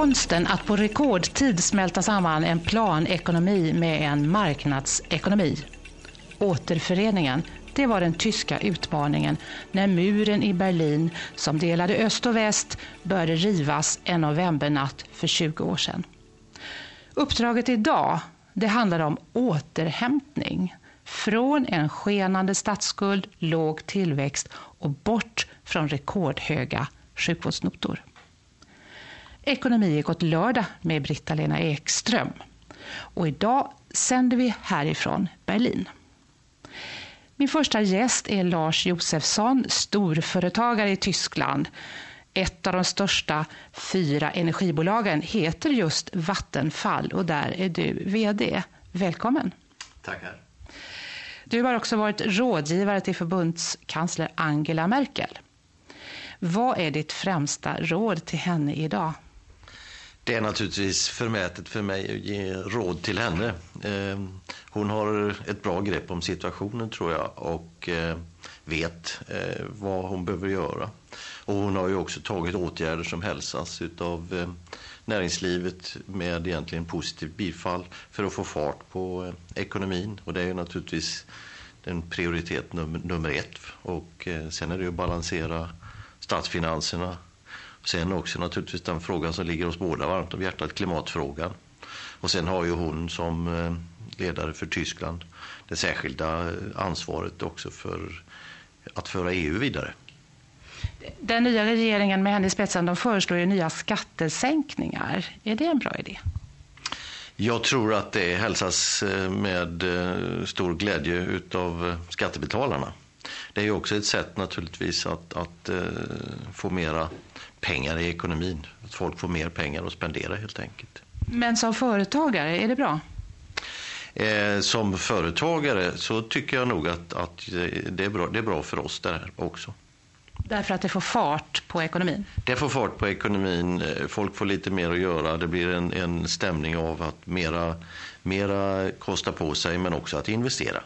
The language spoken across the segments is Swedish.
Konsten att på rekordtid smälta samman en planekonomi med en marknadsekonomi. Återföreningen, det var den tyska utmaningen när muren i Berlin, som delade öst och väst, började rivas en novembernatt för 20 år sedan. Uppdraget idag, det handlar om återhämtning. Från en skenande statsskuld, låg tillväxt och bort från rekordhöga sjukvårdsnotor. Ekonomiekot lördag med Britta-Lena Ekström. Och idag sänder vi härifrån Berlin. Min första gäst är Lars Josefsson, storföretagare i Tyskland. Ett av de största fyra energibolagen heter just Vattenfall och där är du VD. Välkommen. Tackar. Du har också varit rådgivare till förbundskansler Angela Merkel. Vad är ditt främsta råd till henne idag? Det är naturligtvis förmätet för mig att ge råd till henne. Eh, hon har ett bra grepp om situationen tror jag och eh, vet eh, vad hon behöver göra. Och hon har ju också tagit åtgärder som hälsas av näringslivet med egentligen positivt bifall för att få fart på ekonomin. Och det är ju naturligtvis den prioritet nummer, nummer ett. Och sen är det ju att balansera statsfinanserna Sen också naturligtvis den frågan som ligger oss båda varmt om hjärtat, klimatfrågan. Och sen har ju hon som eh, ledare för Tyskland det särskilda eh, ansvaret också för att föra EU vidare. Den nya regeringen med henne i spetsen de föreslår ju nya skattesänkningar. Är det en bra idé? Jag tror att det hälsas eh, med stor glädje av skattebetalarna. Det är ju också ett sätt naturligtvis att, att få mera pengar i ekonomin. Att folk får mer pengar att spendera helt enkelt. Men som företagare, är det bra? Eh, som företagare så tycker jag nog att, att det, är bra, det är bra för oss där också. Därför att det får fart på ekonomin? Det får fart på ekonomin, eh, folk får lite mer att göra. Det blir en, en stämning av att mera, mera kosta på sig men också att investera.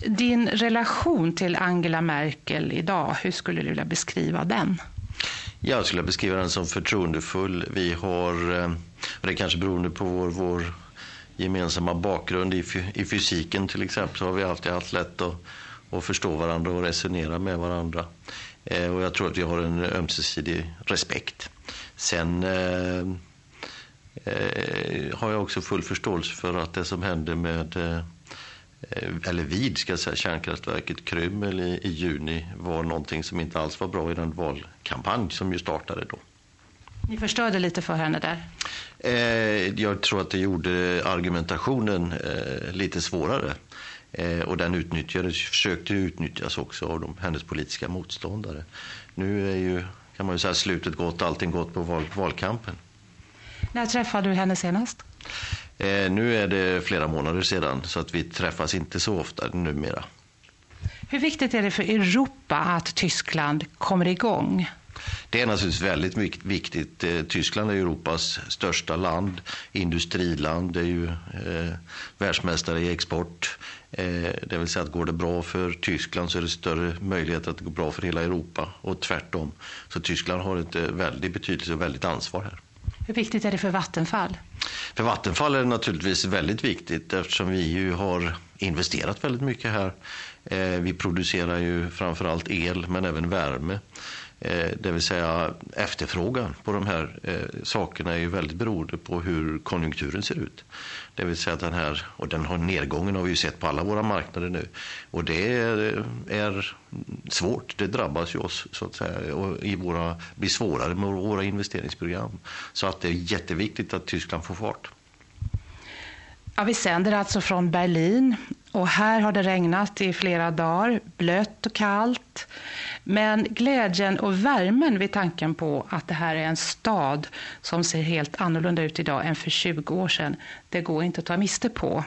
Din relation till Angela Merkel idag, hur skulle du vilja beskriva den? Jag skulle beskriva den som förtroendefull. Vi har, eh, och det är kanske beroende på vår, vår gemensamma bakgrund i, i fysiken till exempel, så har vi alltid haft lätt att, att förstå varandra och resonera med varandra. Eh, och jag tror att vi har en ömsesidig respekt. Sen eh, eh, har jag också full förståelse för att det som händer med Eh, eller vid ska säga, kärnkraftverket Kryml i, i juni var någonting som inte alls var bra i den valkampanj som ju startade då. Ni förstörde lite för henne där? Eh, jag tror att det gjorde argumentationen eh, lite svårare. Eh, och den utnyttjades, försökte utnyttjas också av de, hennes politiska motståndare. Nu är ju, kan man ju säga, slutet gott, allting gott på val, valkampen. När träffade du henne senast? Eh, nu är det flera månader sedan så att vi träffas inte så ofta numera. Hur viktigt är det för Europa att Tyskland kommer igång? Det är naturligtvis väldigt viktigt. Eh, Tyskland är Europas största land, industriland, det är ju eh, världsmästare i export. Eh, det vill säga att går det bra för Tyskland så är det större möjlighet att det går bra för hela Europa och tvärtom. Så Tyskland har ett eh, väldigt betydelse och väldigt ansvar här. Hur viktigt är det för Vattenfall? För Vattenfall är det naturligtvis väldigt viktigt eftersom vi ju har investerat väldigt mycket här. Eh, vi producerar ju framförallt el men även värme. Eh, det vill säga efterfrågan på de här eh, sakerna är ju väldigt beroende på hur konjunkturen ser ut. Det vill säga att den här, och den har nedgången har vi ju sett på alla våra marknader nu. Och det är, är svårt, det drabbas ju oss så att säga och i våra, blir svårare med våra investeringsprogram. Så att det är jätteviktigt att Tyskland får fart. Ja, vi sänder alltså från Berlin och här har det regnat i flera dagar, blött och kallt. Men glädjen och värmen vid tanken på att det här är en stad som ser helt annorlunda ut idag än för 20 år sedan, det går inte att ta miste på.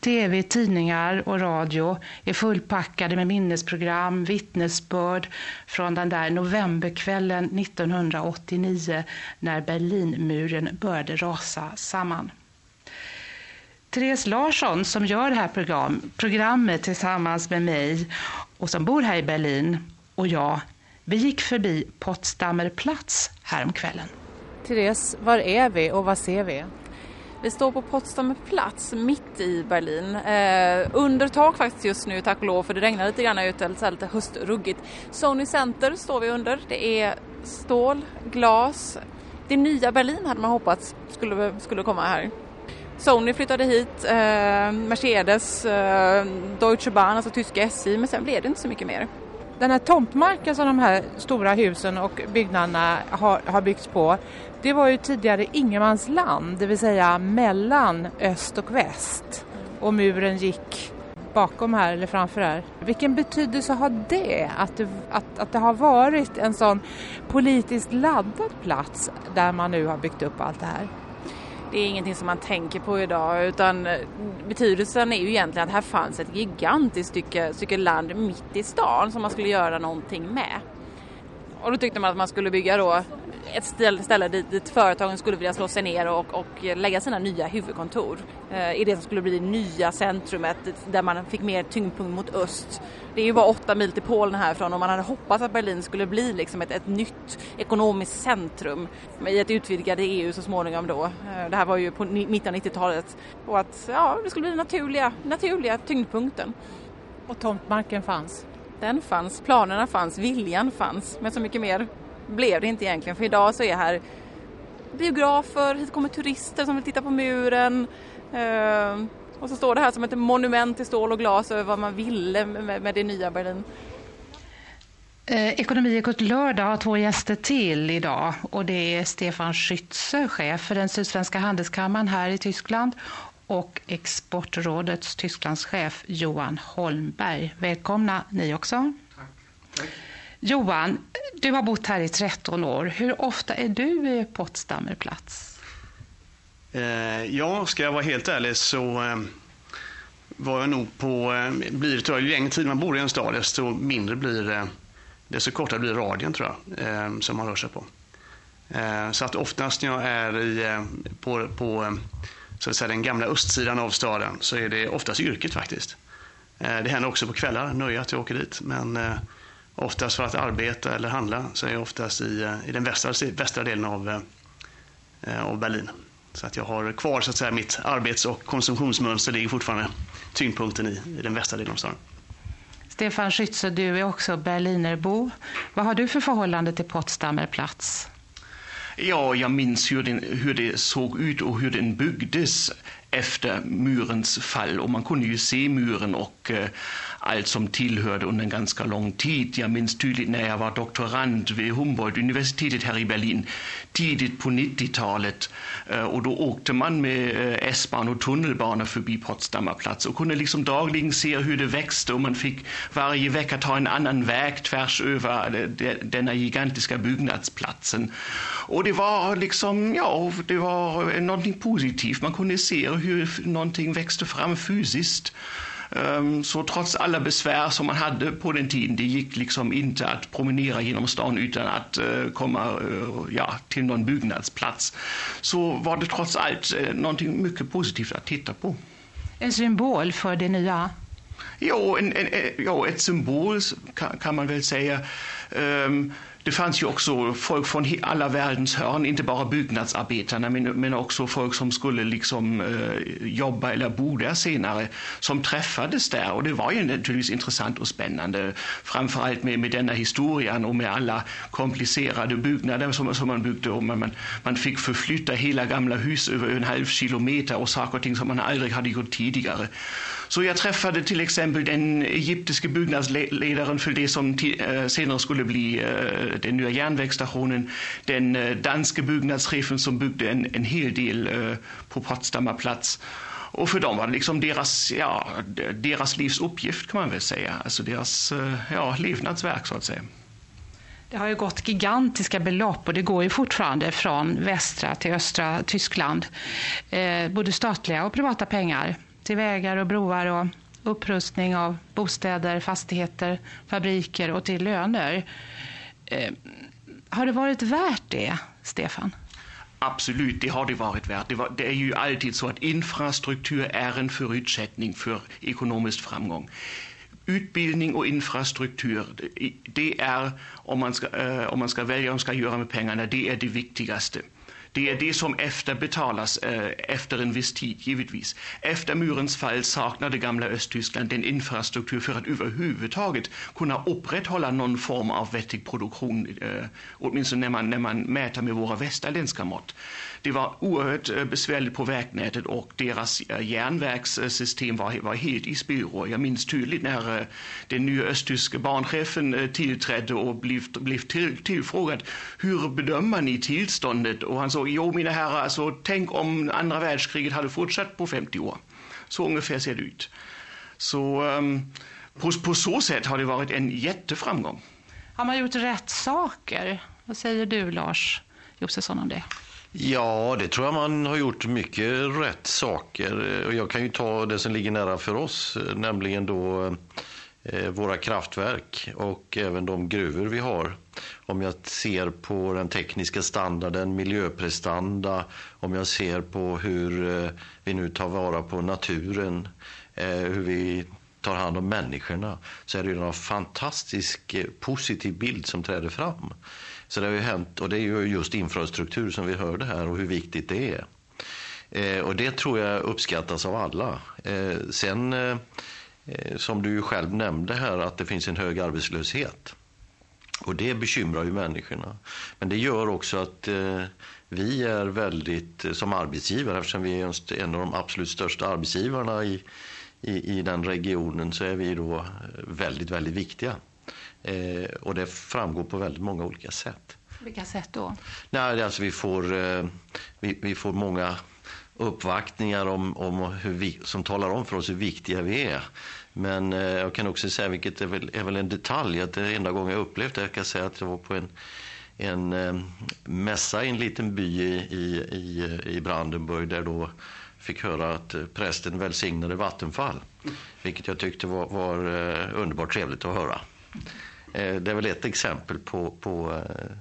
Tv, tidningar och radio är fullpackade med minnesprogram, vittnesbörd från den där novemberkvällen 1989 när Berlinmuren började rasa samman. Therese Larsson som gör det här program, programmet tillsammans med mig och som bor här i Berlin och jag, vi gick förbi Potsdamer Platz häromkvällen. Therese, var är vi och vad ser vi? Vi står på Potsdamer plats mitt i Berlin. Eh, under tak faktiskt just nu tack och lov för det regnar lite grann ute, lite, lite höstruggigt. Sony Center står vi under. Det är stål, glas. Det nya Berlin hade man hoppats skulle, skulle komma här. Sony flyttade hit, eh, Mercedes, eh, Deutsche Bahn, alltså tyska SJ, men sen blev det inte så mycket mer. Den här tomtmarken som de här stora husen och byggnaderna har, har byggts på, det var ju tidigare ingenmansland, det vill säga mellan öst och väst. Och muren gick bakom här eller framför här. Vilken betydelse har det att, det, att, att det har varit en sån politiskt laddad plats där man nu har byggt upp allt det här? Det är ingenting som man tänker på idag utan betydelsen är ju egentligen att här fanns ett gigantiskt stycke, stycke land mitt i stan som man skulle göra någonting med. Och då tyckte man att man skulle bygga då ett ställe dit, dit företagen skulle vilja slå sig ner och, och lägga sina nya huvudkontor. Eh, I det som skulle bli det nya centrumet där man fick mer tyngdpunkt mot öst. Det är ju bara åtta mil till Polen härifrån och man hade hoppats att Berlin skulle bli liksom ett, ett nytt ekonomiskt centrum i ett utvidgade EU så småningom då. Eh, det här var ju på mitten av 90-talet och att ja, det skulle bli den naturliga, naturliga tyngdpunkten. Och tomtmarken fanns? Den fanns, planerna fanns, viljan fanns, men så mycket mer blev det inte egentligen för idag så är här biografer, hit kommer turister som vill titta på muren. Eh, och så står det här som ett monument i stål och glas över vad man ville med, med det nya Berlin. Eh, Ekonomi lördag har två gäster till idag. Och det är Stefan Schütze, chef för den Sydsvenska handelskammaren här i Tyskland och Exportrådets Tysklandschef Johan Holmberg. Välkomna ni också. Tack. Tack. Johan, du har bott här i 13 år. Hur ofta är du i Potsdamer plats? Eh, ja, ska jag vara helt ärlig så eh, var jag nog på, eh, blir det, ju längre tid man bor i en stad desto mindre blir det, desto kortare blir radien tror jag, eh, som man rör sig på. Eh, så att oftast när jag är i, eh, på, på så att säga, den gamla östsidan av staden så är det oftast yrket faktiskt. Eh, det händer också på kvällar, nöje att jag åker dit. Men eh, oftast för att arbeta eller handla så är jag oftast i, eh, i den västra, västra delen av, av Berlin. Så att jag har kvar så att säga, mitt arbets och konsumtionsmönster ligger fortfarande tyngdpunkten i, i den västra delen av staden. Stefan Schütze, du är också berlinerbo. Vad har du för förhållande till Potsdamer plats? Ja, jag minns hur, den, hur det såg ut och hur den byggdes efter murens fall. Och man kunde ju se muren och eh, allt som tillhörde under en ganska lång tid. Jag minns tydligt när jag var doktorand vid Humboldt-universitetet här i Berlin tidigt på 90-talet eh, och då åkte man med eh, S-bahn och tunnelbana förbi Potsdamer Platz och kunde liksom dagligen se hur det växte och man fick varje vecka ta en annan väg tvärs över eh, denna gigantiska byggnadsplatsen. Och det var liksom, ja, det var någonting positivt. Man kunde se hur någonting växte fram fysiskt. Ehm, så trots alla besvär som man hade på den tiden, det gick liksom inte att promenera genom stan utan att eh, komma eh, ja, till någon byggnadsplats, så var det trots allt eh, någonting mycket positivt att titta på. En symbol för det nya? Ja, en, en, ja ett symbol kan, kan man väl säga. Um, det fanns ju också folk från alla världens hörn, inte bara byggnadsarbetarna men, men också folk som skulle liksom eh, jobba eller bo där senare, som träffades där. Och det var ju naturligtvis intressant och spännande, framförallt med, med denna historien och med alla komplicerade byggnader som, som man byggde. Och man, man fick förflytta hela gamla hus över en halv kilometer och saker och ting som man aldrig hade gjort tidigare. Så jag träffade till exempel den egyptiske byggnadsledaren för det som eh, senare skulle bli eh, den nya järnvägsstationen, den eh, danske byggnadschefen som byggde en, en hel del på Potsdamer plats. Och för dem var det liksom deras, ja, deras livs uppgift kan man väl säga, alltså deras ja, levnadsverk så att säga. Det har ju gått gigantiska belopp och det går ju fortfarande från västra till östra Tyskland. Eh, både statliga och privata pengar till vägar och broar och upprustning av bostäder, fastigheter, fabriker och till löner. Eh, har det varit värt det, Stefan? Absolut, det har det varit värt. Det, var, det, är ju alltid så att infrastruktur är en förutsättning för ekonomisk framgång. Utbildning och infrastruktur, det är, om man ska, eh, om man ska välja vad man ska göra med pengarna, det är det viktigaste. Det är det som efterbetalas eh, efter en viss tid, givetvis. Efter murens fall saknade gamla Östtyskland den infrastruktur för att överhuvudtaget kunna upprätthålla någon form av vettig produktion, eh, åtminstone när man, när man mäter med våra västerländska mått. Det var oerhört eh, besvärligt på vägnätet och deras eh, järnvägssystem var, var helt i spyror. Jag minns tydligt när eh, den nya östtyska banchefen tillträdde och blev, blev till, tillfrågad hur bedömer ni tillståndet? Och han sa, jo mina herrar, alltså, tänk om andra världskriget hade fortsatt på 50 år. Så ungefär ser det ut. Så um, på, på så sätt har det varit en jätteframgång. Har man gjort rätt saker? Vad säger du Lars Josefsson om det? Ja, det tror jag man har gjort mycket rätt saker. Och jag kan ju ta det som ligger nära för oss, nämligen då eh, våra kraftverk och även de gruvor vi har. Om jag ser på den tekniska standarden, miljöprestanda, om jag ser på hur eh, vi nu tar vara på naturen, eh, hur vi tar hand om människorna, så är det en fantastisk positiv bild som träder fram. Så det har ju hänt, och det är ju just infrastruktur som vi hörde här och hur viktigt det är. Eh, och det tror jag uppskattas av alla. Eh, sen, eh, eh som du ju själv nämnde här, att det finns en hög arbetslöshet. Och det bekymrar ju människorna. Men det gör också att eh, vi är väldigt, eh, som arbetsgivare, eftersom vi är en av de absolut största arbetsgivarna i, i, i den regionen, så är vi då eh, väldigt, väldigt viktiga. Eh, och det framgår på väldigt många olika sätt. Vilka sätt då? Nej, alltså vi, får, eh, vi, vi, får många uppvaktningar om, om hur vi, som talar om för oss hur viktiga vi är. Men eh, jag kan också säga, vilket är väl, är väl en detalj, att det enda gången jag upplevt det, jag kan säga att det var på en, en eh, mässa i en liten by i, i, i Brandenburg där då fick höra att prästen välsignade Vattenfall. Vilket jag tyckte var, var eh, underbart trevligt att höra. Eh, det är väl ett exempel på, på eh,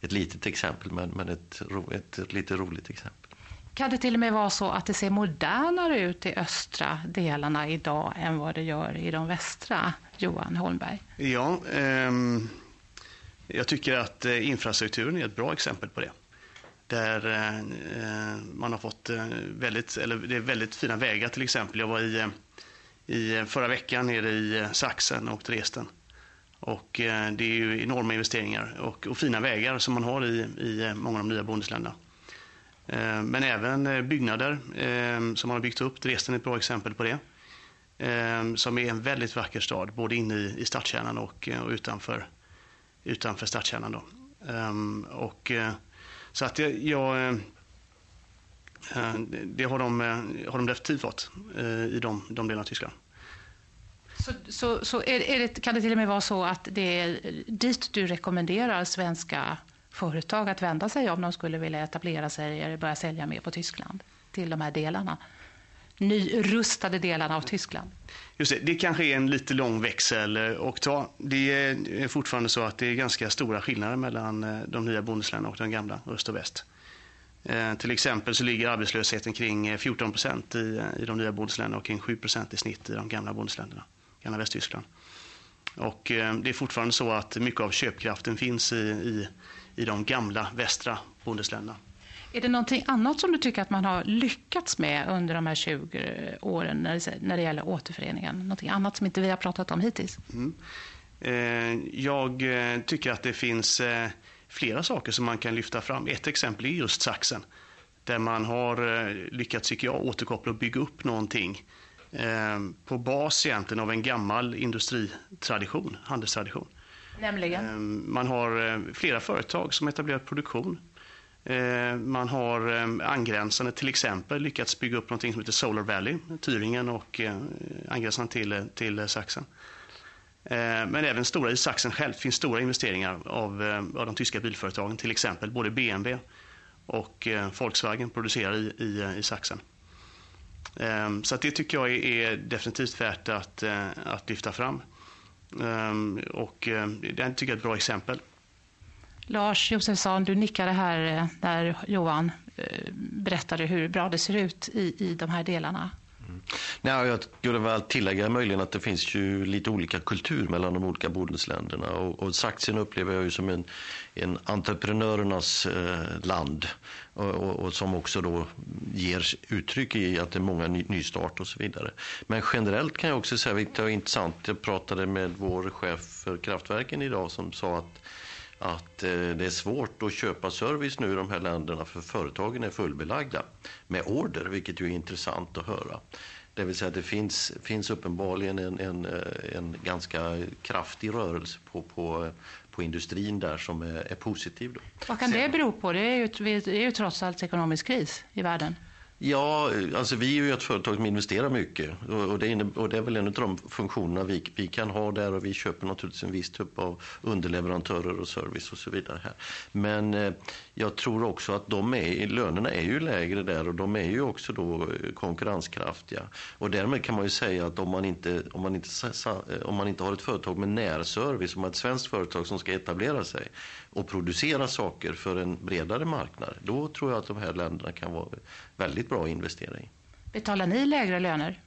ett litet exempel, men, men ett, ett, ett lite roligt exempel. Kan det till och med vara så att det ser modernare ut i östra delarna idag än vad det gör i de västra, Johan Holmberg? Ja, eh, jag tycker att eh, infrastrukturen är ett bra exempel på det. Där eh, man har fått väldigt, eller det är väldigt fina vägar till exempel. Jag var i, i förra veckan nere i Sachsen och Dresden och eh, det är ju enorma investeringar och, och fina vägar som man har i, i eh, många av de nya bonusländerna. Eh, men även eh, byggnader eh, som man har byggt upp. Dresden är ett bra exempel på det. Som är en väldigt vacker stad, både inne i, i stadskärnan och, och utanför, utanför stadskärnan. Då. Och, så att jag, jag det har de, har de definitivt fått i de, de delarna av Tyskland. Så, så, så är, är det, kan det till och med vara så att det är dit du rekommenderar svenska företag att vända sig om de skulle vilja etablera sig eller börja sälja mer på Tyskland? Till de här delarna? Nyrustade delarna av Tyskland? Just det, det kanske är en lite lång växel eh, att ta. Det är fortfarande så att det är ganska stora skillnader mellan eh, de nya bondesländerna och de gamla, öst och väst. Eh, till exempel så ligger arbetslösheten kring eh, 14 procent i, i de nya bondesländerna och kring 7 procent i snitt i de gamla bondesländerna gamla Västtyskland. Och eh, det är fortfarande så att mycket av köpkraften finns i, i, i de gamla västra bondesländerna. Är det någonting annat som du tycker att man har lyckats med under de här 20 åren när det, när det gäller återföreningen? Någonting annat som inte vi har pratat om hittills? Mm. Eh, jag eh, tycker att det finns flera saker som man kan lyfta fram. Ett exempel är just saxen. Där man har lyckats, tycker jag, återkoppla och bygga upp någonting på bas egentligen av en gammal industritradition, handelstradition. Nämligen? Ehm, man har eh, flera företag som etablerat produktion. Man har angränsande till exempel lyckats bygga upp något som heter Solar Valley, Tyringen och eh, angränsande till, till Sachsen. Men även stora i Sachsen själv finns stora investeringar av, av de tyska bilföretagen, till exempel både BMW och eh, Volkswagen producerar i, i, i Sachsen. Ehm, så det tycker jag är definitivt värt att, eh, att lyfta fram. Ehm, och eh, det tycker jag är ett bra exempel. Lars Josefsson, du nickade här eh, när Johan berättade hur bra det ser ut i, i de här delarna. Mm. Nej, jag skulle väl tillägga möjligen att det finns ju lite olika kultur mellan de olika Bodensländerna och, och Saxen upplever jag ju som en, en entreprenörernas eh, land. Och, och, och, som också då ger uttryck i att det är många ny, nystart och så vidare. Men generellt kan jag också säga, vilket är intressant, jag pratade med vår chef för kraftverken idag som sa att att eh, det är svårt att köpa service nu i de här länderna för företagen är fullbelagda med order, vilket ju är intressant att höra. Det vill säga att det finns, finns uppenbarligen en, en, eh, en ganska kraftig rörelse på, på, på industrin där som är, är positiv. Då. Vad kan det bero på? Det är ju, det är ju trots allt ekonomisk kris i världen. Ja, alltså vi är ju ett företag som investerar mycket och det, är, och det är väl en av de funktionerna vi, vi kan ha där och vi köper naturligtvis en viss typ av underleverantörer och service och så vidare här. Men eh, jag tror också att de är, lönerna är ju lägre där och de är ju också då konkurrenskraftiga. Och därmed kan man ju säga att om man inte, om man inte, eh, om man inte har ett företag med närservice, om man har ett svenskt företag som ska etablera sig och producera saker för en bredare marknad, då tror jag att de här länderna kan vara väldigt bra att investera i. Betalar ni lägre löner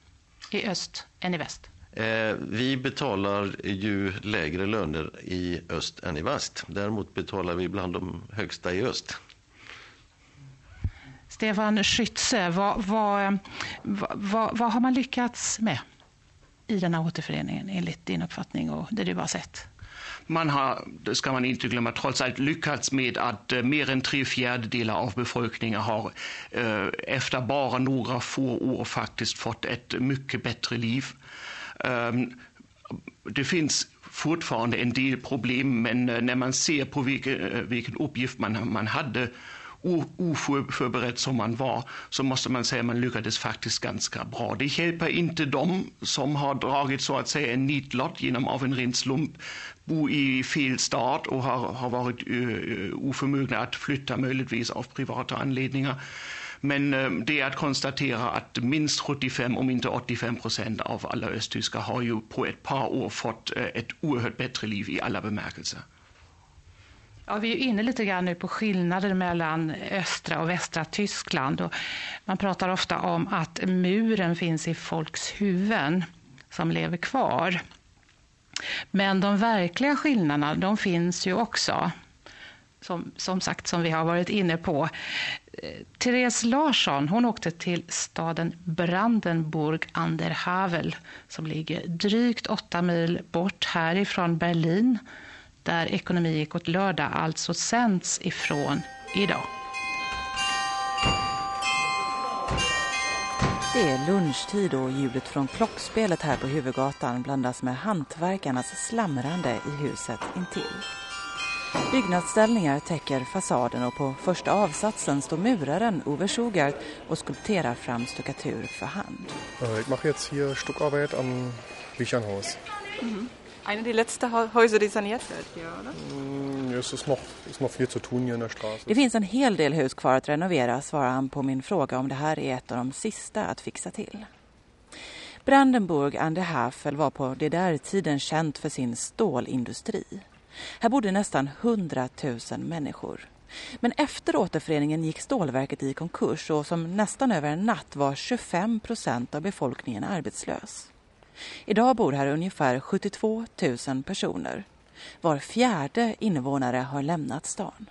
i öst än i väst? Eh, vi betalar ju lägre löner i öst än i väst. Däremot betalar vi bland de högsta i öst. Stefan Schütze, vad, vad, vad, vad har man lyckats med i den här återföreningen enligt din uppfattning och det du har sett? Man har, det ska man inte glömma, trots allt lyckats med att eh, mer än tre fjärdedelar av befolkningen har eh, efter bara några få år faktiskt fått ett mycket bättre liv. Ehm, det finns fortfarande en del problem, men eh, när man ser på vilken, vilken uppgift man, man hade oförberedd som man var så måste man säga att man lyckades faktiskt ganska bra. Det hjälper inte dem som har dragit så att säga en nitlott genom av en ren slump bo i fel stad och har, har varit uh, oförmögna att flytta möjligtvis av privata anledningar. Men uh, det är att konstatera att minst 75 om inte 85 procent av alla östtyskar har ju på ett par år fått uh, ett oerhört bättre liv i alla bemärkelser. Ja, vi är inne lite grann nu på skillnader mellan östra och västra Tyskland. Och man pratar ofta om att muren finns i folks huvuden som lever kvar. Men de verkliga skillnaderna de finns ju också. Som, som sagt, som vi har varit inne på. Eh, Therese Larsson hon åkte till staden Brandenburg an der Havel som ligger drygt åtta mil bort härifrån Berlin där Ekonomi åt lördag alltså sänds ifrån idag. Det är lunchtid och ljudet från klockspelet här på huvudgatan blandas med hantverkarnas slamrande i huset intill. Byggnadsställningar täcker fasaden och på första avsatsen står muraren Ove Schugart och skulpterar fram stuckatur för hand. Jag gör hier Stuckarbeit am Büchernhaus. Mm. Eine der letzten Häuser, die saniert wird hier, oder? Mm, es ist noch, ist noch viel zu tun hier in der Straße. Det finns en hel del hus kvar att renovera, svarar han på min fråga om det här är ett av de sista att fixa till. Brandenburg an der Havel var på det där tiden känt för sin stålindustri. Här bodde nästan 100 000 människor. Men efter återföreningen gick stålverket i konkurs och som nästan över en natt var 25 procent av befolkningen arbetslös. Idag bor här ungefär 72 000 personer. Var fjärde invånare har lämnat stan.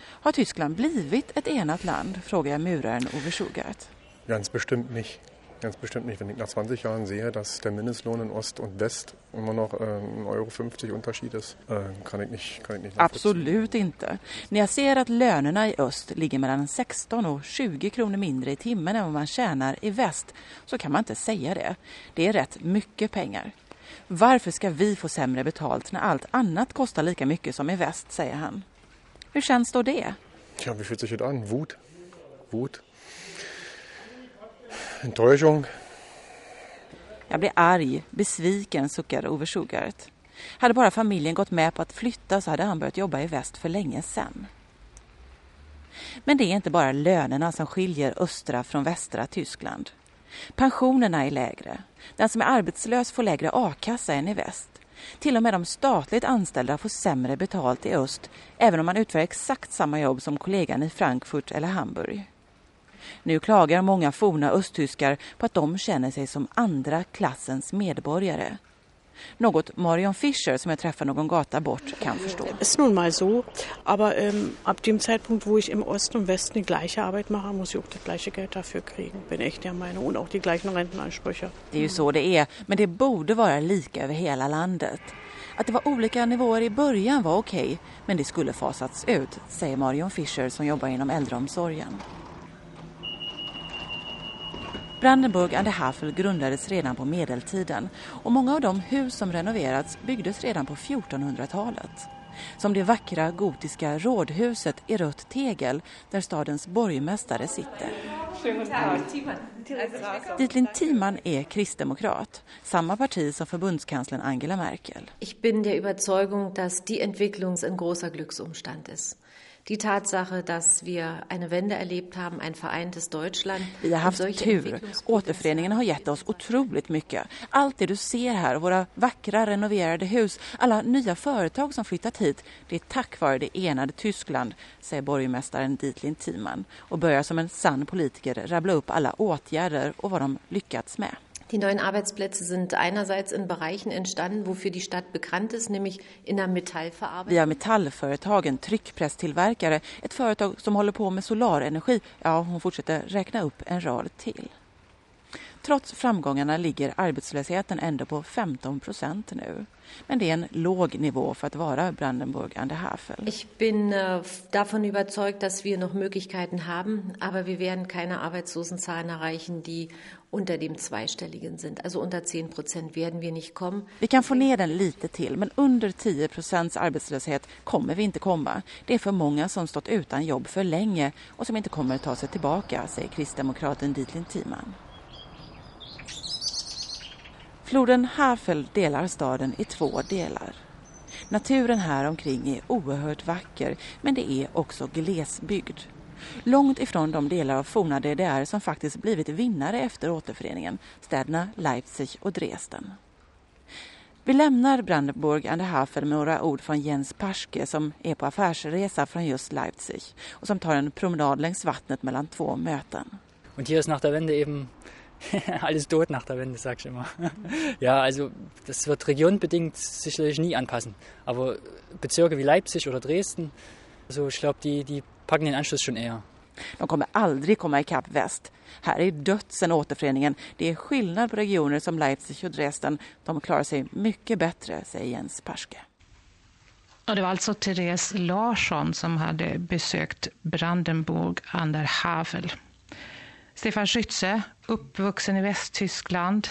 Har Tyskland blivit ett enat land? frågar jag muraren Ove Schugart. Ganz bestimmt nicht. Ganz bestimmt nicht. Wenn ich nach 20 Jahren sehe, dass der Mindestlohn in Ost und West immer noch äh, en euro 50 Unterschied ist, äh, kan jag nicht, kan jag nicht Absolut inte. När jag ser att lönerna i öst ligger mellan 16 och 20 kronor mindre i timmen än vad man tjänar i väst så kan man inte säga det. Det är rätt mycket pengar. Varför ska vi få sämre betalt när allt annat kostar lika mycket som i väst, säger han. Hur känns då det? Ja, fühlt sich das an? Wut. Wut. Enttäuschung. Jag blir arg, besviken, suckar Ove Sugart. Hade bara familjen gått med på att flytta så hade han börjat jobba i väst för länge sedan. Men det är inte bara lönerna som skiljer östra från västra Tyskland. Pensionerna är lägre. Den som är arbetslös får lägre a-kassa än i väst. Till och med de statligt anställda får sämre betalt i öst även om man utför exakt samma jobb som kollegan i Frankfurt eller Hamburg. Nu klagar många forna östtyskar på att de känner sig som andra klassens medborgare. Något Marion Fischer, som jag träffar någon gata bort, kan förstå. Ist nun mal so, aber ähm, ab dem Zeitpunkt, wo ich im Osten und Westen die gleiche Arbeit mache, muss ich auch das gleiche Geld dafür kriegen. Bin echt der Meinung. Und auch die gleichen Rentenansprüche. Det är ju så det är, men det borde vara lika över hela landet. Att det var olika nivåer i början var okej, men det skulle fasats ut, säger Marion Fischer som jobbar inom äldreomsorgen. Brandenburg an der Havel grundades redan på medeltiden och många av de hus som renoverats byggdes redan på 1400-talet. Som det vackra gotiska rådhuset i rött tegel där stadens borgmästare sitter. Ditlin Thiemann är kristdemokrat, samma parti som förbundskanslern Angela Merkel. Jag är övertygad om att den utvecklingen ein großer Glücksumstand ist. Die Tatsache, dass wir eine Wende erlebt haben, ein vereintes Deutschland. Vi har haft tur. Återföreningen har gett oss otroligt mycket. Allt det du ser här, våra vackra renoverade hus, alla nya företag som flyttat hit, det är tack vare det enade Tyskland, säger borgmästaren Dietlin Thiemann och börjar som en sann politiker rabbla upp alla åtgärder och vad de lyckats med. Die neuen Arbeitsplätze sind einerseits in Bereichen entstanden, wofür die Stadt bekannt ist, nämlich in der Metallverarbeitung. Vi har metallföretagen, tryckpresstillverkare, ett företag som håller på med solarenergi. Ja, hon fortsätter räkna upp en rad till. Trots framgångarna ligger arbetslösheten ändå på 15 procent nu. Men det är en låg nivå för att vara Brandenburg an der Havel. Ich bin äh, davon überzeugt, dass wir noch Möglichkeiten haben, aber wir werden keine Arbeitslosenzahlen erreichen, die unter dem zweistelligen sind. Also unter 10 Prozent werden wir nicht kommen. Vi kan få ner den lite till, men under 10 procents arbetslöshet kommer vi inte komma. Det är för många som stått utan jobb för länge och som inte kommer att ta sig tillbaka, säger kristdemokraten Dietlin Thiemann. Floden Havel delar staden i två delar. Naturen här omkring är oerhört vacker, men det är också glesbygd. Långt ifrån de delar av forna DDR som faktiskt blivit vinnare efter återföreningen, städerna Leipzig och Dresden. Vi lämnar Brandenburg an der Havel med några ord från Jens Paschke som är på affärsresa från just Leipzig och som tar en promenad längs vattnet mellan två möten. Och här är nach der Wende eben alles tot nach der Wende, sag ich immer. ja, also das wird regionbedingt sicherlich nie anpassen. Aber Bezirke wie Leipzig oder Dresden, also ich glaube, die, die packen den Anschluss schon eher. De kommer aldrig komma ikapp väst. Här är dött sen återföreningen. Det är skillnad på regioner som Leipzig och Dresden. De klarar sig mycket bättre, säger Jens Paschke. Och det var alltså Therese Larsson som hade besökt Brandenburg an der Havel. Stefan Schütze, uppvuxen i Västtyskland.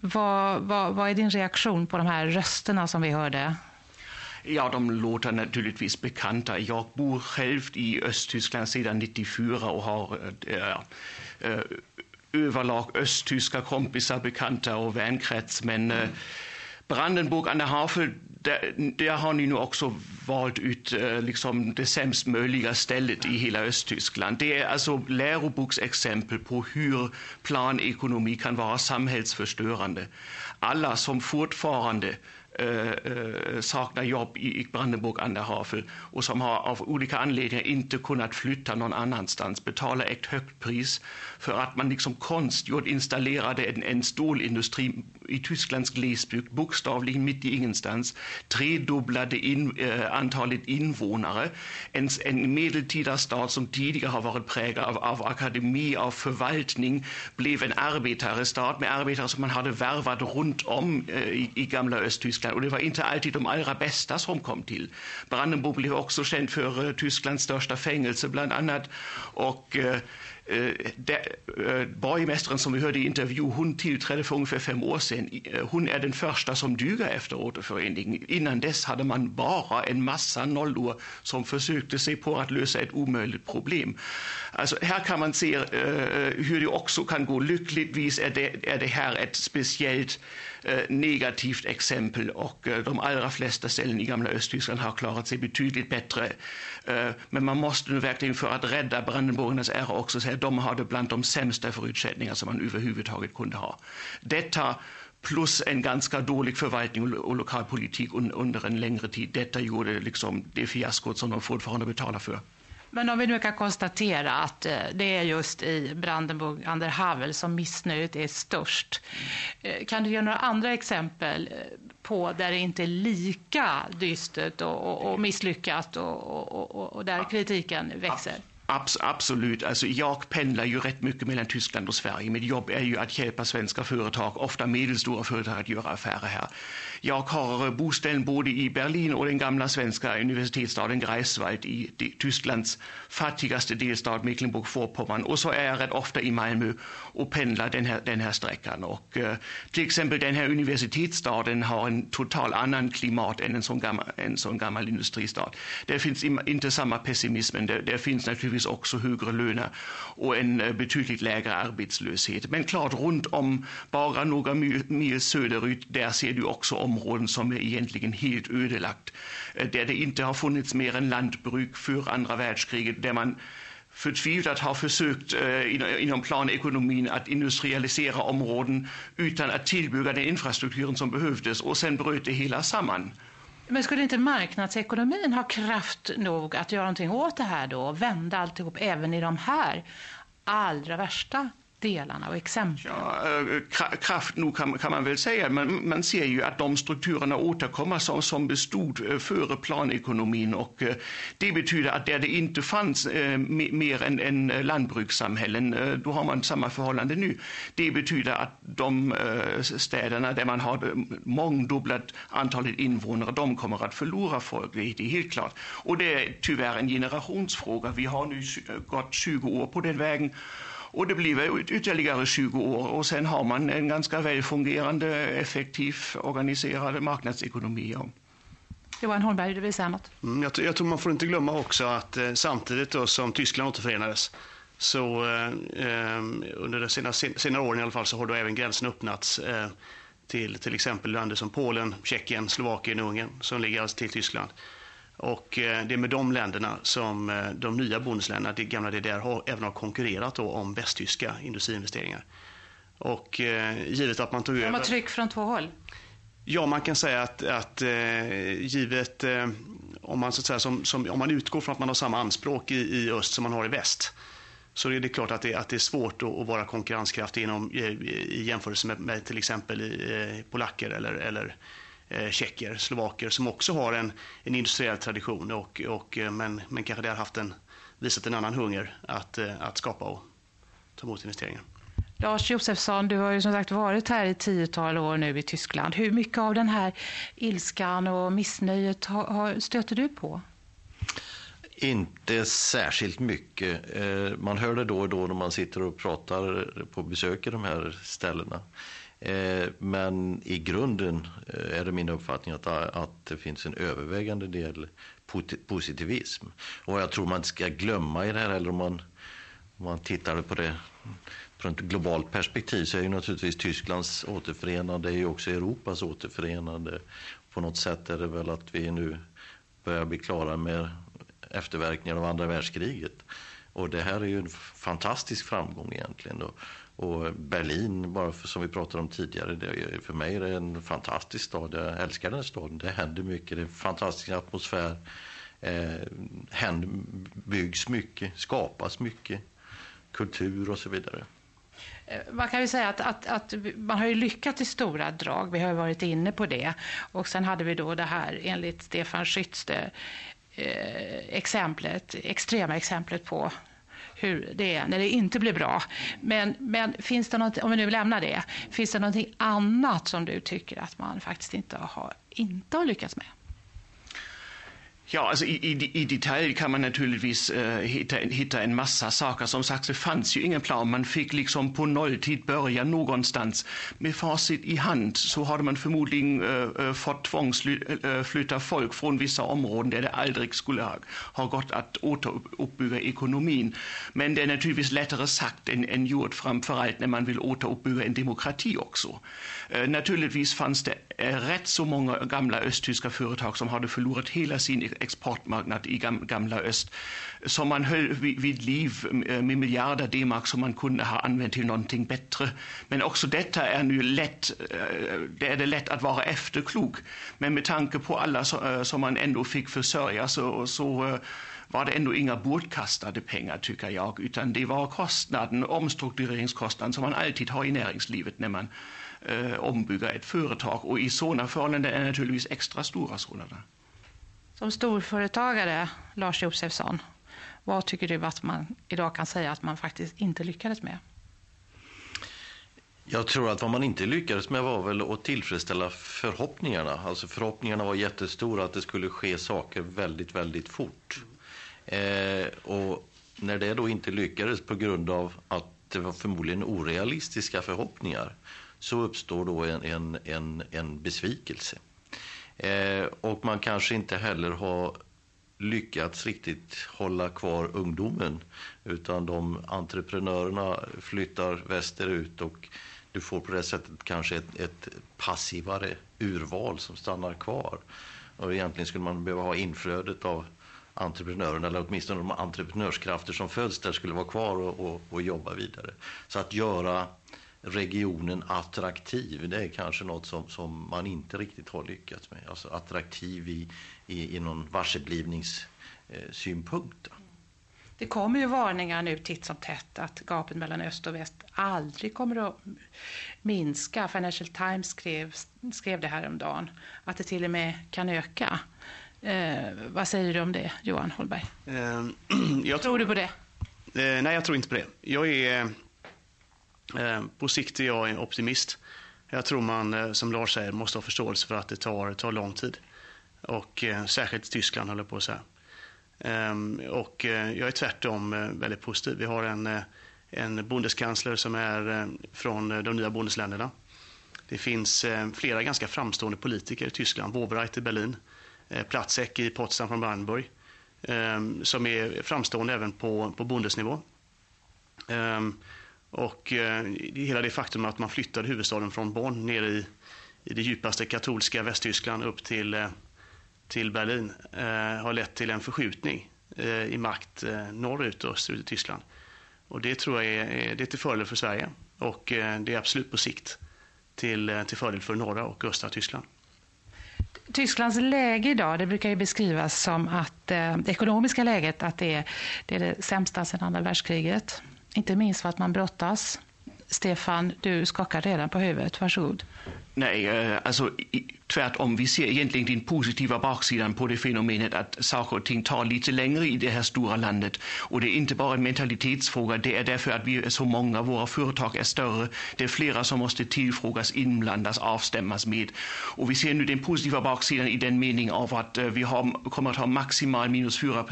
Vad, vad, vad är din reaktion på de här rösterna som vi hörde? Ja, de låter naturligtvis bekanta. Jag bor själv i Östtyskland sedan 94 och har äh, äh, överlag östtyska kompisar, bekanta och vänkrets. Men eh, äh, Brandenburg an der Havel, där, där har ni nu också valt ut eh, liksom det sämst möjliga stället i hela Östtyskland. Det är alltså läroboksexempel på hur planekonomi kan vara samhällsförstörande. Alla som fortfarande äh, saknar jobb i Brandenburg an der Havel och som har av olika anledningar inte kunnat flytta någon annanstans betalar ett högt pris för att man liksom konstgjort installerade en, en stålindustri i Tysklands glesbygd, bokstavligen mitt i ingenstans, tredubblade in, äh, antalet invånare. En, en medeltida stad som tidigare har varit präglad av, av akademi, av förvaltning, blev en arbetarstad med arbetare som man hade värvat runt om äh, i, i gamla Östtyskland. Och det var inte alltid de allra bästa som kom till. Brandenburg blev också känd för äh, Tysklands största fängelse bland annat. Och Øh, der, äh, øh, borgmästaren som vi hörde i intervju, hon tillträdde för ungefär fem år sedan. Hon øh, är den första som duger efter återföreningen. Innan dess hade man bara en massa nollor som försökte sig på att lösa ett omöjligt problem. Alltså, här kan man se uh, hur det också kan gå. Lyckligtvis är det, är det här ett speciellt uh, negativt exempel och de allra flesta ställen i gamla Östtyskland har klarat sig betydligt bättre. Men man måste nu verkligen för att rädda Brandenburgernas ära också säga de hade bland de sämsta förutsättningar som man överhuvudtaget kunde ha. Detta plus en ganska dålig förvaltning och lokalpolitik under en längre tid. Detta gjorde liksom det fiaskot som de fortfarande betalar för. Men om vi nu kan konstatera att eh, det är just i Brandenburg an der Havel som missnöjet är störst. Eh, kan du ge några andra exempel eh, på där det inte är lika dystert och, och misslyckat och där kritiken växer? Abs absolut. Alltså, jag pendlar ju rätt mycket mellan Tyskland och Sverige. Mitt jobb är ju att hjälpa svenska företag, ofta medelstora företag, att göra affärer här. Jag har bostäder både i Berlin och den gamla svenska universitetsstaden Greifswald i Tysklands fattigaste delstat Mecklenburg-Vorpommern. Och så är jag rätt ofta i Malmö och pendlar den här, den här sträckan. Och, uh, till exempel den här universitetsstaden har en total annan klimat än en sån gammal, en sån gammal industristad. Det finns inte samma pessimism, men det, det finns naturligtvis också högre löner och en eh, betydligt lägre arbetslöshet. Men klart, runt om, bara några mil söderut, där ser du också om områden som är egentligen helt ödelagt. Eh, där det inte har funnits mer än lantbruk för andra världskriget, där man förtvivlat har försökt eh, inom planekonomin att industrialisera områden utan att tillbygga den infrastrukturen som behövdes och sen bröt det hela samman. Men skulle inte marknadsekonomin ha kraft nog att göra någonting åt det här då och vända alltihop även i de här allra värsta delarna och exemplen? Ja, eh, kraft nog kan, kan, man väl säga. Men man ser ju att de strukturerna återkommer som, som bestod eh, före planekonomin och eh, det betyder att där det inte fanns mer än, än lantbrukssamhällen, då har man samma förhållande nu. Det betyder att de städerna där man har mångdubblat antalet invånare, de kommer att förlora folk, det är helt klart. Och det är tyvärr en generationsfråga. Vi har nu gått 20 år på den vägen och det blir ytterligare 20 år och sen har man en ganska väl fungerande, effektiv, organiserad marknadsekonomi. Johan Holmberg, du vill säga något? Mm, jag, jag, tror man får inte glömma också att eh, samtidigt då som Tyskland återförenades så eh, eh under de senare, senare åren i alla fall så har då även gränsen öppnats eh, till till exempel länder som Polen, Tjeckien, Slovakien och Ungern som ligger alltså till Tyskland. Och eh, det är med de länderna som eh, de nya bondesländerna, det gamla DDR, har, även har konkurrerat om västtyska industriinvesteringar. Och eh, givet att man tog över... De har tryck från två håll? Ja, man kan säga att, att givet om man, så att säga, som, som, om man utgår från att man har samma anspråk i, i öst som man har i väst så är det klart att det, att det är svårt att, att vara konkurrenskraftig inom, i, i jämförelse med, med till exempel i, polacker eller, eller tjecker, slovaker som också har en, en industriell tradition och, och, eh, men, men kanske där haft en, visat en annan hunger att, eh, att skapa och ta emot investeringar. Lars Josefsson, du har ju som sagt varit här i tiotal år nu i Tyskland. Hur mycket av den här ilskan och missnöjet har, har, stöter du på? Inte särskilt mycket. Eh, man hör det då och då när man sitter och pratar på besök i de här ställena. Eh, men i grunden eh, är det min uppfattning att, att det finns en övervägande del positivism. Och jag tror man inte ska glömma i det här, eller om man, om man tittar på det från ett globalt perspektiv så är ju naturligtvis Tysklands återförenande är ju också Europas återförenande. På något sätt är det väl att vi nu börjar bli klara med efterverkningar av andra världskriget. Och det här är ju en fantastisk framgång egentligen. Då och Berlin, bara för, som vi pratade om tidigare, det, för mig är det en fantastisk stad. Jag älskar den staden. Det händer mycket, det är en fantastisk atmosfär. Eh, händer, byggs mycket, skapas mycket, kultur och så vidare. Eh, man kan ju säga att, att, att, man har ju lyckats i stora drag. Vi har ju varit inne på det. Och sen hade vi då det här enligt Stefan Schütz eh, exemplet, extrema exemplet på hur det är när det inte blir bra. Men, men finns det något, om vi nu lämnar det, finns det något annat som du tycker att man faktiskt inte har, inte har lyckats med? Ja, alltså i, i, i, detalj kan man naturligtvis äh, hitta, hitta, en massa saker. Som sagt, det fanns ju ingen plan. Man fick liksom på nolltid börja någonstans. Med facit i hand så hade man förmodligen äh, fått tvångsflytta folk från vissa områden där det aldrig skulle ha, ha gått att återuppbygga ekonomin. Men det är naturligtvis lättare sagt än, än gjort, framförallt när man vill återuppbygga en demokrati också. Äh, naturligtvis fanns det Eh, rätt så många gamla östtyska företag som hade förlorat hela sin exportmarknad i gamla öst som man höll vid liv eh, med miljarder D-mark som man kunde ha använt till någonting bättre. Men också detta är nu lätt, eh, det är det lätt att vara efterklok. Men med tanke på alla som man ändå fick försörja så, så var det ändå inga bortkastade pengar tycker jag, utan det var kostnaden, omstruktureringskostnaden som man alltid har i näringslivet när man eh, ombygger ett företag och i sådana förhållanden är naturligtvis extra stora sådana. Som storföretagare, Lars Josefsson, vad tycker du att man idag kan säga att man faktiskt inte lyckades med? Jag tror att vad man inte lyckades med var väl att tillfredsställa förhoppningarna. Alltså förhoppningarna var jättestora att det skulle ske saker väldigt, väldigt fort. Eh, och när det då inte lyckades på grund av att det var förmodligen orealistiska förhoppningar så uppstår då en, en, en, en besvikelse. Eh, och man kanske inte heller har lyckats riktigt hålla kvar ungdomen utan de entreprenörerna flyttar västerut och du får på det sättet kanske ett, ett passivare urval som stannar kvar. Och egentligen skulle man behöva ha inflödet av entreprenörerna eller åtminstone de entreprenörskrafter som föds där skulle vara kvar och, och, och jobba vidare. Så att göra regionen attraktiv, det är kanske något som, som man inte riktigt har lyckats med. Alltså attraktiv i, i, i någon varseblivningssynpunkt. Eh, det kommer ju varningar nu titt som tätt att gapet mellan öst och väst aldrig kommer att minska. Financial Times skrev, skrev det här om dagen att det till och med kan öka. Eh, vad säger du om det, Johan Holberg? Eh, jag tror du på det? Eh, nej, jag tror inte på det. Jag är, eh, på sikt är jag en optimist. Jag tror man, som Lars säger, måste ha förståelse för att det tar, tar lång tid. Och särskilt Tyskland, håller på att säga. Ehm, och jag är tvärtom väldigt positiv. Vi har en, en bondeskansler som är från de nya bondesländerna. Det finns flera ganska framstående politiker i Tyskland. Wobereit i Berlin, Eh, Platzek i Potsdam från Brandenburg ehm, som är framstående även på, på bondesnivå. Ehm, och eh, hela det faktum att man flyttade huvudstaden från Bonn ner i, i det djupaste katolska Västtyskland upp till eh, till Berlin har lett till en förskjutning i makt norrut och österut i Tyskland. Och det tror jag är, det är till fördel för Sverige och det är absolut på sikt till, till fördel för norra och östra Tyskland. Tysklands läge idag det brukar ju beskrivas som att eh, det ekonomiska läget att det är, det är det sämsta sedan andra världskriget. Inte minst för att man brottas. Stefan, du skakar redan på huvudet. Varsågod. Nej, eh, alltså tvärtom. Vi ser egentligen den positiva baksidan på det fenomenet att saker och ting tar lite längre i det här stora landet. Och det är inte bara en mentalitetsfråga, det är därför att vi är så många, våra företag är större. Det är flera som måste tillfrågas, inblandas, avstämmas med. Och vi ser nu den positiva baksidan i den mening av att eh, vi har, kommer att ha maximal minus 4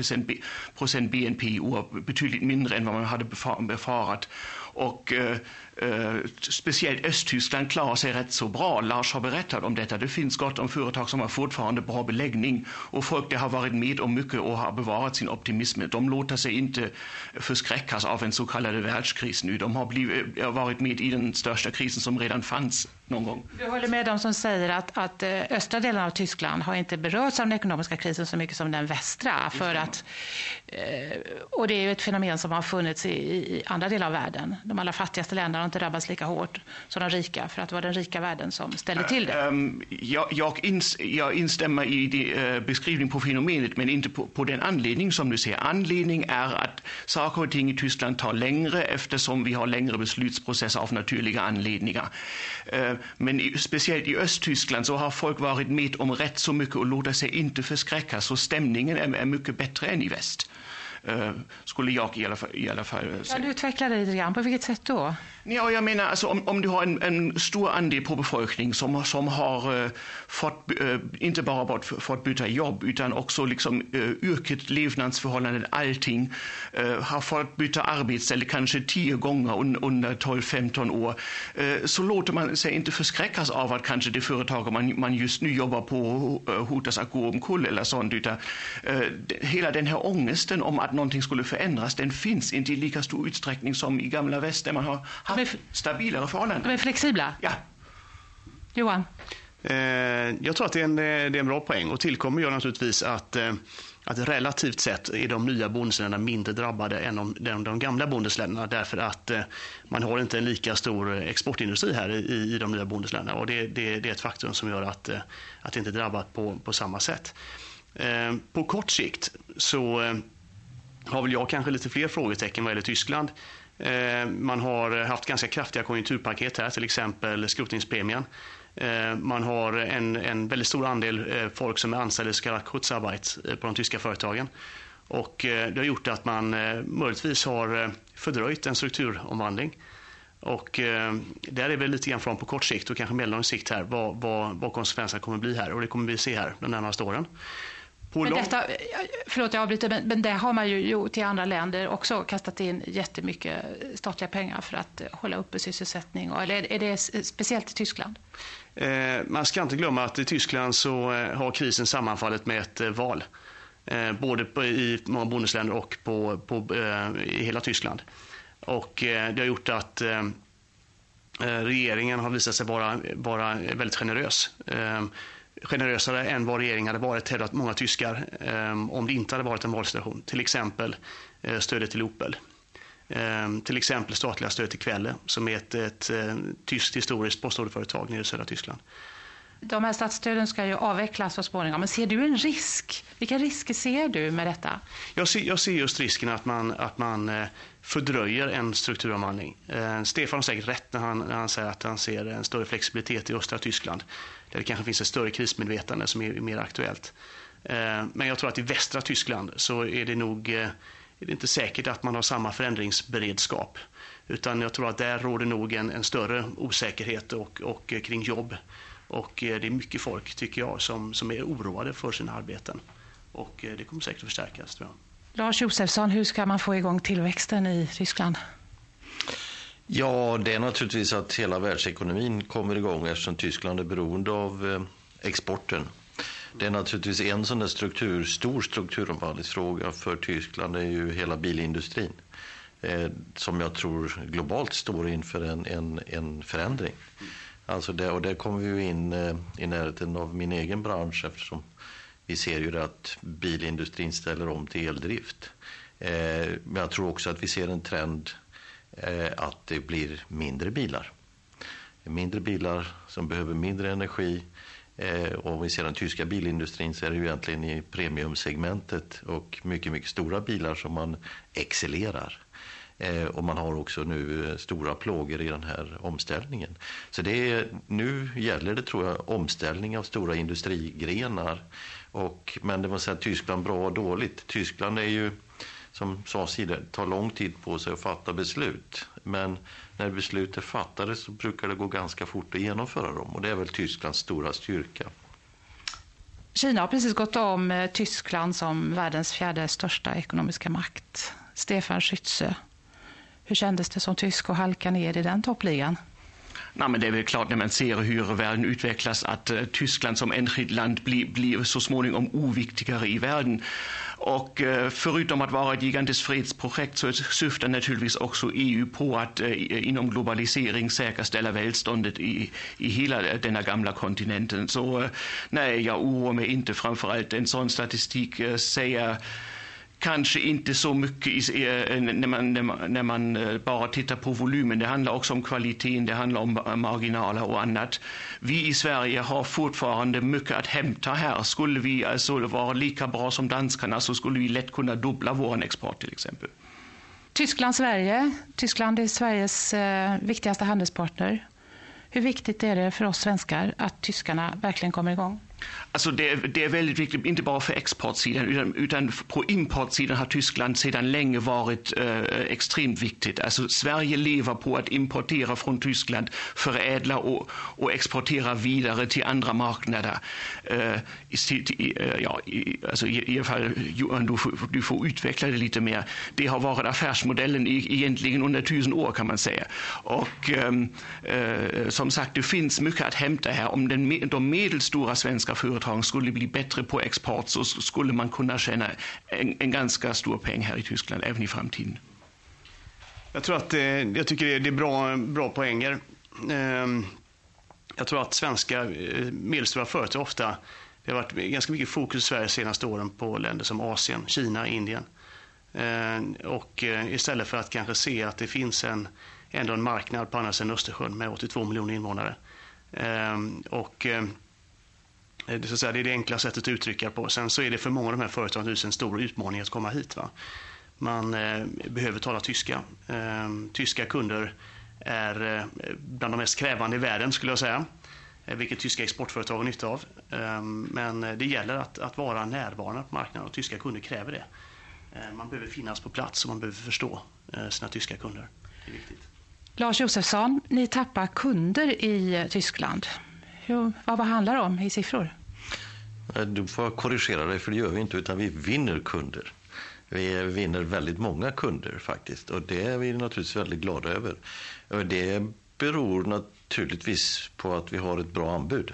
procent BNP i år, betydligt mindre än vad man hade befarat. Och eh, eh, speciellt Östtyskland klarar sig rätt så bra. Lars har berättat om detta. Det finns gott om företag som har fortfarande bra beläggning och folk det har varit med om mycket och har bevarat sin optimism. De låter sig inte förskräckas av en så kallad världskris nu. De har blivit, eh, varit med i den största krisen som redan fanns någon gång. Du håller med dem som säger att, att eh, östra delen av Tyskland har inte berörts av den ekonomiska krisen så mycket som den västra. För att, och det är ett fenomen som har funnits i, i andra delar av världen. De allra fattigaste länderna har inte drabbats lika hårt som de rika för att det var den rika världen som ställde till det. Um, jag, jag, ins, jag instämmer i det, uh, beskrivning på fenomenet men inte på, på, den anledning som du säger. Anledning är att saker och ting i Tyskland tar längre eftersom vi har längre beslutsprocesser av naturliga anledningar. Uh, men i, speciellt i Östtyskland så har folk varit med om rätt så mycket och låter sig inte förskräckas så stämningen är, är mycket bättre än i väst. Uh, skulle jag i alla fall, i alla fall säga. Kan du utveckla det lite grann? På vilket sätt då? Ja, jag menar alltså om, om du har en, en stor andel på befolkningen som, som har uh, fått, uh, inte bara bort, fått byta jobb utan också liksom, yrket, levnadsförhållanden, allting, har fått byta arbetsställe kanske tio gånger un, under 12-15 år, så låter man sig inte förskräckas av att kanske det företag man, man just nu jobbar på hotas att gå omkull eller sånt, utan hela den här ångesten om att någonting skulle förändras, den finns inte i lika stor utsträckning som i gamla väst där man har haft stabilare förhållanden. De är flexibla? Ja. Johan? Eh, jag tror att det är, en, det är en bra poäng och tillkommer ju naturligtvis att eh, att relativt sett är de nya bondesländerna mindre drabbade än de, de, de gamla bondesländerna därför att eh, man har inte en lika stor exportindustri här i, i de nya bondesländerna och det, det, det, är ett faktum som gör att, eh, att det inte är drabbat på, på samma sätt. Eh, på kort sikt så har väl jag kanske lite fler frågetecken vad gäller Tyskland. Eh, man har haft ganska kraftiga konjunkturpaket här, till exempel skrotningspremien. Eh, man har en, en väldigt stor andel eh, folk som är anställda i så kallat Kurzarbeit på de tyska företagen. Och det har gjort att man möjligtvis har fördröjt en strukturomvandling. Och där är vi lite grann från på kort sikt och kanske medellång sikt här vad, vad, vad konsekvenserna kommer bli här och det kommer vi se här de närmaste åren. Men detta, förlåt jag avbryter, men, men det har man ju gjort i andra länder också kastat in jättemycket statliga pengar för att hålla uppe sysselsättning. Eller är det speciellt i Tyskland? Eh, man ska inte glömma att i Tyskland så eh, har krisen sammanfallit med ett eh, val. Eh, både på, i många bonusländer och på, på eh, i hela Tyskland. Och eh, det har gjort att regeringen har visat sig vara, vara väldigt generös generösare än vad regeringen hade varit, hävdat många tyskar, ehm, om det inte hade varit en valsituation. Till exempel eh, stödet till Opel. Ehm, till exempel statliga stöd till Kvelle som är ett, ett, ett eh, tyskt historiskt postorderföretag nere i södra Tyskland. De här statsstöden ska ju avvecklas så småningom, men ser du en risk? Vilka risker ser du med detta? Jag ser, jag ser just risken att man, att man eh, fördröjer en strukturomvandling. Stefan har säkert rätt när han, när han säger att han ser en större flexibilitet i östra Tyskland där det kanske finns ett större krismedvetande som är mer aktuellt. Eh, men jag tror att i västra Tyskland så är det nog eh, är det inte säkert att man har samma förändringsberedskap. Utan jag tror att där råder nog en, en större osäkerhet och, och, eh, kring jobb. Och det är mycket folk, tycker jag, som, som är oroade för sina arbeten. Och det kommer säkert att förstärkas, tror jag. Lars Josefsson, hur ska man få igång tillväxten i Tyskland? Ja, det är naturligtvis att hela världsekonomin kommer igång eftersom Tyskland är beroende av eh, exporten. Det är naturligtvis en sån där struktur, stor strukturomvandlingsfråga för Tyskland är ju hela bilindustrin eh, som jag tror globalt står inför en, en, en förändring. Alltså det, och där kommer vi in eh, i närheten av min egen bransch eftersom vi ser ju att bilindustrin ställer om till eldrift. Eh, men jag tror också att vi ser en trend Eh, att det blir mindre bilar. Mindre bilar som behöver mindre energi. Eh, och om vi ser den tyska bilindustrin så är det ju egentligen i premiumsegmentet och mycket, mycket stora bilar som man excellerar. Eh, och man har också nu stora plågor i den här omställningen. Så det är, nu gäller det tror jag omställning av stora industrigrenar. Och, men det var så här, Tyskland bra och dåligt. Tyskland är ju som sades tidigare, tar lång tid på sig att fatta beslut. Men när beslut är fattade så brukar det gå ganska fort att genomföra dem. Och det är väl Tysklands stora styrka. Kina har precis gått om eh, Tyskland som världens fjärde största ekonomiska makt. Stefan Schütze, hur kändes det som tysk att halka ner i den toppligan? Nej, men det är väl klart när man ser hur världen utvecklas att uh, Tyskland som enskilt land blir, blir så småningom oviktigare i världen. Och uh, förutom att vara ett gigantiskt fredsprojekt så syftar naturligtvis också EU på att uh, inom globalisering säkerställa välståndet i, i hela denna gamla kontinenten. Så nej, jag oroar mig inte framförallt en sån statistik säger kanske inte så mycket i, eh, när, man, när, man, när man eh, bara tittar på volymen. Det handlar också om kvaliteten, det handlar om marginaler och annat. Vi i Sverige har fortfarande mycket att hämta här. Skulle vi alltså vara lika bra som danskarna så skulle vi lätt kunna dubbla vår export till exempel. Tyskland-Sverige. Tyskland är Sveriges viktigaste handelspartner. Hur viktigt är det för oss svenskar att tyskarna verkligen kommer igång? Alltså det, det, är väldigt viktigt, inte bara för exportsidan utan, utan på importsidan har Tyskland sedan länge varit äh, extremt viktigt. Alltså Sverige lever på att importera från Tyskland, förädla och, och exportera vidare till andra marknader. Äh, i, i, eh, ja, i, alltså i, i alla fall, Johan, du, får, du får utveckla det lite mer. Det har varit affärsmodellen i, egentligen under tusen år kan man säga. Och ähm, som sagt, det finns mycket att hämta här om den, de medelstora svenska svenska företagen skulle bli bättre på export så skulle man kunna tjäna en, en ganska stor peng här i Tyskland även i framtiden. Jag tror att eh, jag tycker det är bra, bra poänger. Ehm, jag tror att svenska eh, medelstora företag ofta, det har varit ganska mycket fokus i Sverige de senaste åren på länder som Asien, Kina, Indien. Ehm, och eh, istället för att kanske se att det finns en, ändå en marknad på andra sidan Östersjön med 82 miljoner invånare. Ehm, och Eh, det, så att säga, det är det enkla sättet att uttrycka på. Sen så är det för många av de här företagen en stor utmaning att komma hit. Va? Man eh, behöver tala tyska. Eh, tyska kunder är eh, bland de mest krävande i världen skulle jag säga. Eh, vilket tyska exportföretag har nytta av. Ehm, eh, men det gäller att, att vara närvarande på marknaden och tyska kunder kräver det. Eh, man behöver finnas på plats och man behöver förstå eh, sina tyska kunder. Det är viktigt. Lars Josefsson, ni tappar kunder i eh, Tyskland. Hur, vad, vad handlar det om i siffror? Eh, du får korrigera dig, för det gör vi inte, utan vi vinner kunder. Vi vinner väldigt många kunder faktiskt och det är vi naturligtvis väldigt glada över. Eh, det beror naturligtvis på att vi har ett bra anbud.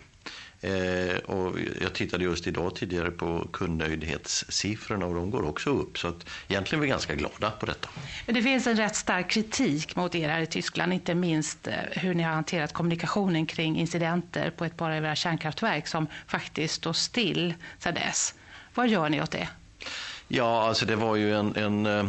Eh, och jag tittade just idag tidigare på kundnöjdhetssiffrorna och de går också upp. Så att egentligen är vi ganska glada på detta. Men det finns en rätt stark kritik mot er här i Tyskland, inte minst eh, hur ni har hanterat kommunikationen kring incidenter på ett par av era kärnkraftverk som faktiskt står still sedan dess. Vad gör ni åt det? Ja, alltså det var ju en, en eh,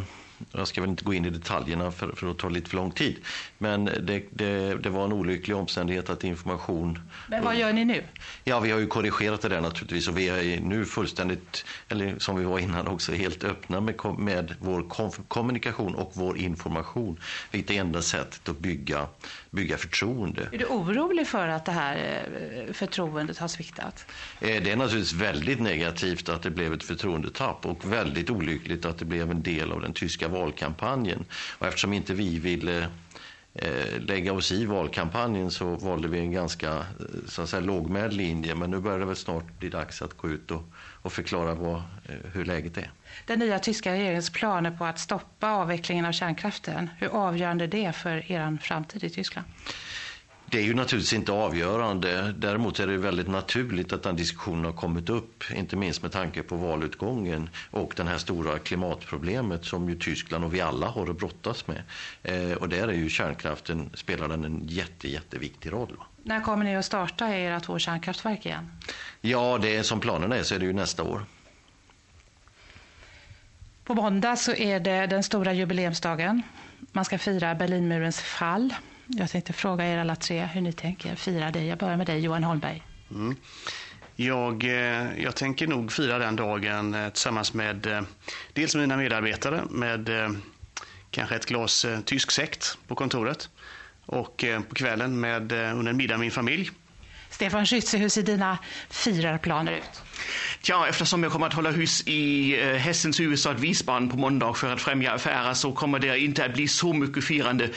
jag ska väl inte gå in i detaljerna för, för att ta lite för lång tid. Men det, det, det, var en olycklig omständighet att information... Men vad gör ni nu? Ja, vi har ju korrigerat det där naturligtvis och vi är nu fullständigt, eller som vi var innan också, helt öppna med, med vår kommunikation och vår information. Vilket är enda sättet att bygga, bygga förtroende. Är du orolig för att det här eh, förtroendet har sviktat? Eh, det är naturligtvis väldigt negativt att det blev ett förtroendetapp och väldigt olyckligt att det blev en del av den tyska valkampanjen. Och eftersom inte vi ville eh, eh, lägga oss i valkampanjen så valde vi en ganska eh, så att säga, lågmäld linje. Men nu börjar det väl snart bli dags att gå ut och, och förklara vad, hur läget är. Den nya tyska regeringens planer på att stoppa avvecklingen av kärnkraften, hur avgörande är det för er framtid i Tyskland? Det är ju naturligtvis inte avgörande. Däremot är det väldigt naturligt att den diskussionen har kommit upp, inte minst med tanke på valutgången och det här stora klimatproblemet som ju Tyskland och vi alla har att brottas med. Eh, och där är ju kärnkraften, spelar den en jätte, jätteviktig roll. När kommer ni att starta era två kärnkraftverk igen? Ja, det är som planerna är så är det ju nästa år. På måndag så är det den stora jubileumsdagen. Man ska fira Berlinmurens fall. Jag tänkte fråga er alla tre hur ni tänker fira dig. Jag börjar med dig Johan Holmberg. Mm. Jag, eh, jag tänker nog fira den dagen eh, tillsammans med eh, dels mina medarbetare med kanske ett glas tysk sekt på kontoret och på kvällen med under en middag med min familj. Stefan Schütze, hur ser dina firarplaner ut? Ja, eftersom jag kommer att hålla hus i eh, Hessens huvudstad Wiesbaden på måndag för att främja affärer så kommer det inte att bli så mycket firande.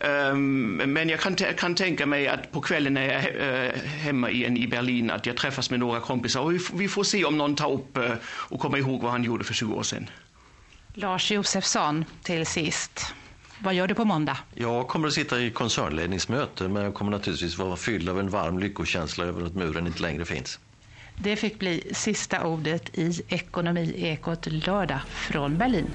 Um, men jag kan, kan tänka mig att på kvällen när jag är uh, hemma igen i Berlin att jag träffas med några kompisar och vi, får se om någon tar upp uh, och kommer ihåg vad han gjorde för 20 år sedan. Lars Josefsson till sist. Vad gör du på måndag? Jag kommer att sitta i koncernledningsmöte men jag kommer naturligtvis vara fylld av en varm lyckokänsla över att muren inte längre finns. Det fick bli sista ordet i Ekonomiekot lördag från Berlin.